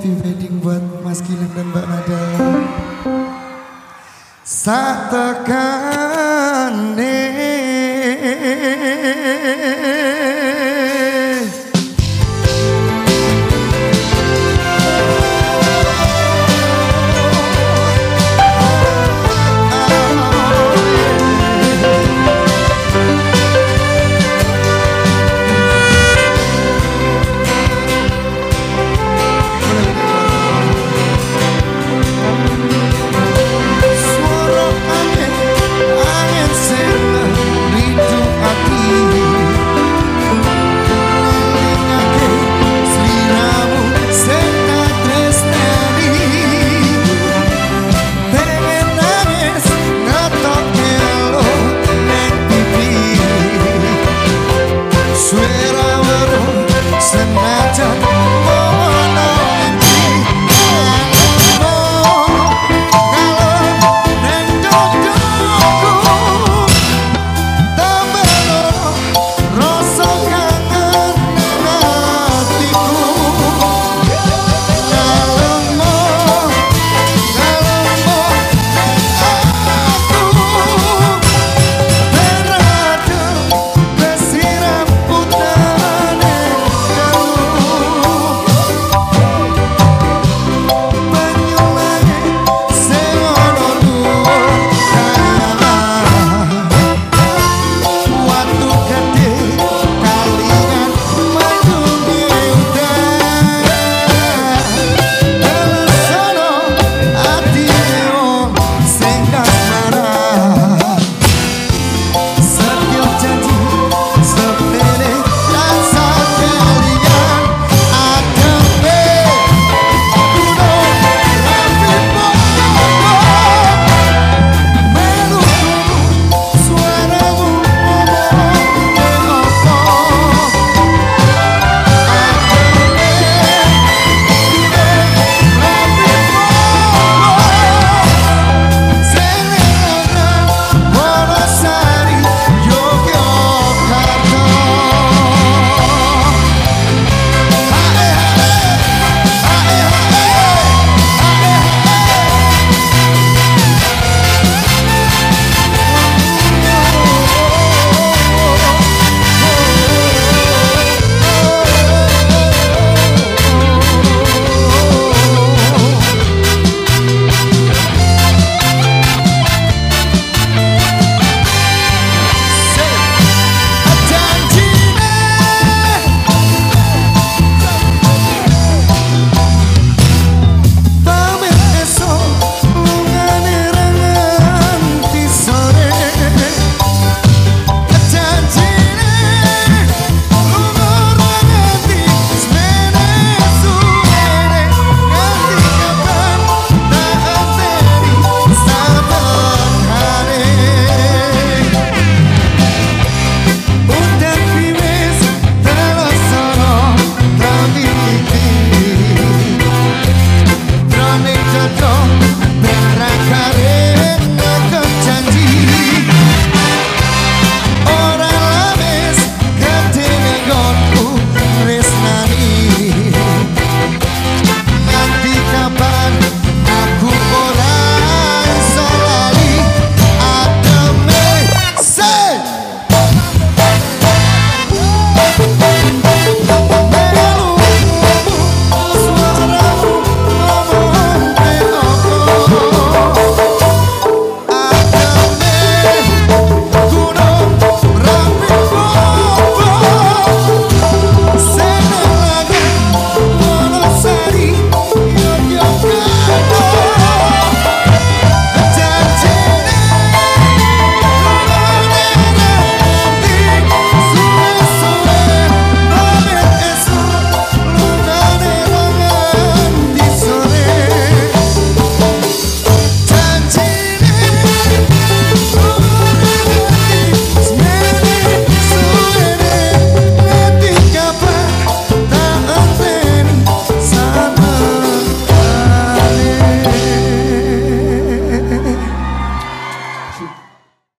Happy wedding buat Mas Gilang dan Mbak Nada. Saat tekan